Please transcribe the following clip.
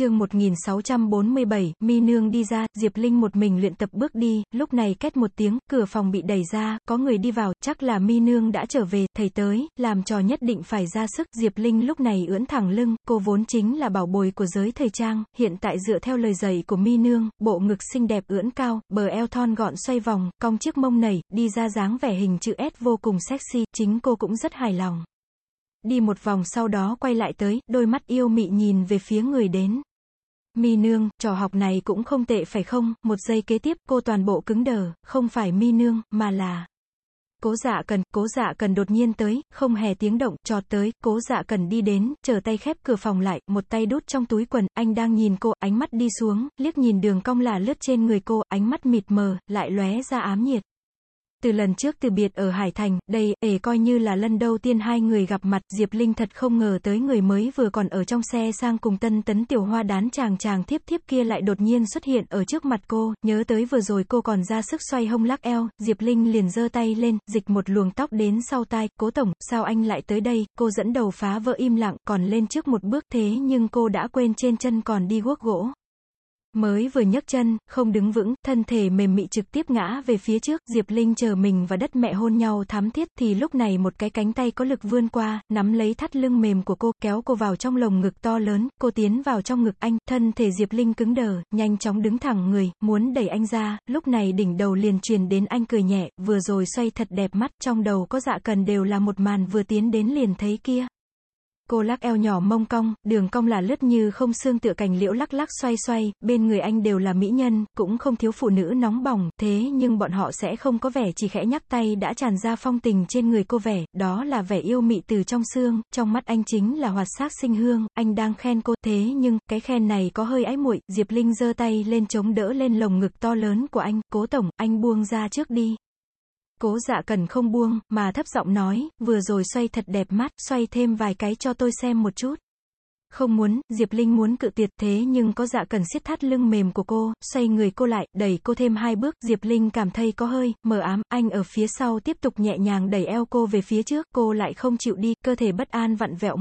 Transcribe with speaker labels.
Speaker 1: chương 1647, mi nương đi ra, Diệp Linh một mình luyện tập bước đi, lúc này két một tiếng, cửa phòng bị đẩy ra, có người đi vào, chắc là mi nương đã trở về, thầy tới, làm trò nhất định phải ra sức, Diệp Linh lúc này ưỡn thẳng lưng, cô vốn chính là bảo bồi của giới thời trang, hiện tại dựa theo lời dạy của mi nương, bộ ngực xinh đẹp ưỡn cao, bờ eo thon gọn xoay vòng, cong chiếc mông nảy, đi ra dáng vẻ hình chữ S vô cùng sexy, chính cô cũng rất hài lòng. Đi một vòng sau đó quay lại tới, đôi mắt yêu mị nhìn về phía người đến. Mi nương, trò học này cũng không tệ phải không, một giây kế tiếp cô toàn bộ cứng đờ, không phải mi nương, mà là... Cố dạ cần, cố dạ cần đột nhiên tới, không hề tiếng động, trọt tới, cố dạ cần đi đến, chờ tay khép cửa phòng lại, một tay đút trong túi quần, anh đang nhìn cô, ánh mắt đi xuống, liếc nhìn đường cong là lướt trên người cô, ánh mắt mịt mờ, lại lóe ra ám nhiệt. Từ lần trước từ biệt ở Hải Thành, đây, ể coi như là lần đầu tiên hai người gặp mặt, Diệp Linh thật không ngờ tới người mới vừa còn ở trong xe sang cùng tân tấn tiểu hoa đán chàng chàng thiếp thiếp kia lại đột nhiên xuất hiện ở trước mặt cô, nhớ tới vừa rồi cô còn ra sức xoay hông lắc eo, Diệp Linh liền giơ tay lên, dịch một luồng tóc đến sau tai, cố tổng, sao anh lại tới đây, cô dẫn đầu phá vỡ im lặng, còn lên trước một bước thế nhưng cô đã quên trên chân còn đi guốc gỗ. Mới vừa nhấc chân, không đứng vững, thân thể mềm mị trực tiếp ngã về phía trước, Diệp Linh chờ mình và đất mẹ hôn nhau thắm thiết, thì lúc này một cái cánh tay có lực vươn qua, nắm lấy thắt lưng mềm của cô, kéo cô vào trong lồng ngực to lớn, cô tiến vào trong ngực anh, thân thể Diệp Linh cứng đờ, nhanh chóng đứng thẳng người, muốn đẩy anh ra, lúc này đỉnh đầu liền truyền đến anh cười nhẹ, vừa rồi xoay thật đẹp mắt, trong đầu có dạ cần đều là một màn vừa tiến đến liền thấy kia. Cô lắc eo nhỏ mông cong, đường cong là lướt như không xương tựa cành liễu lắc lắc xoay xoay, bên người anh đều là mỹ nhân, cũng không thiếu phụ nữ nóng bỏng, thế nhưng bọn họ sẽ không có vẻ chỉ khẽ nhắc tay đã tràn ra phong tình trên người cô vẻ, đó là vẻ yêu mị từ trong xương, trong mắt anh chính là hoạt sát sinh hương, anh đang khen cô, thế nhưng, cái khen này có hơi ái muội, Diệp Linh giơ tay lên chống đỡ lên lồng ngực to lớn của anh, cố tổng, anh buông ra trước đi. Cố dạ cần không buông, mà thấp giọng nói, vừa rồi xoay thật đẹp mắt, xoay thêm vài cái cho tôi xem một chút. Không muốn, Diệp Linh muốn cự tuyệt thế nhưng có dạ cần siết thắt lưng mềm của cô, xoay người cô lại, đẩy cô thêm hai bước, Diệp Linh cảm thấy có hơi, mờ ám, anh ở phía sau tiếp tục nhẹ nhàng đẩy eo cô về phía trước, cô lại không chịu đi, cơ thể bất an vặn vẹo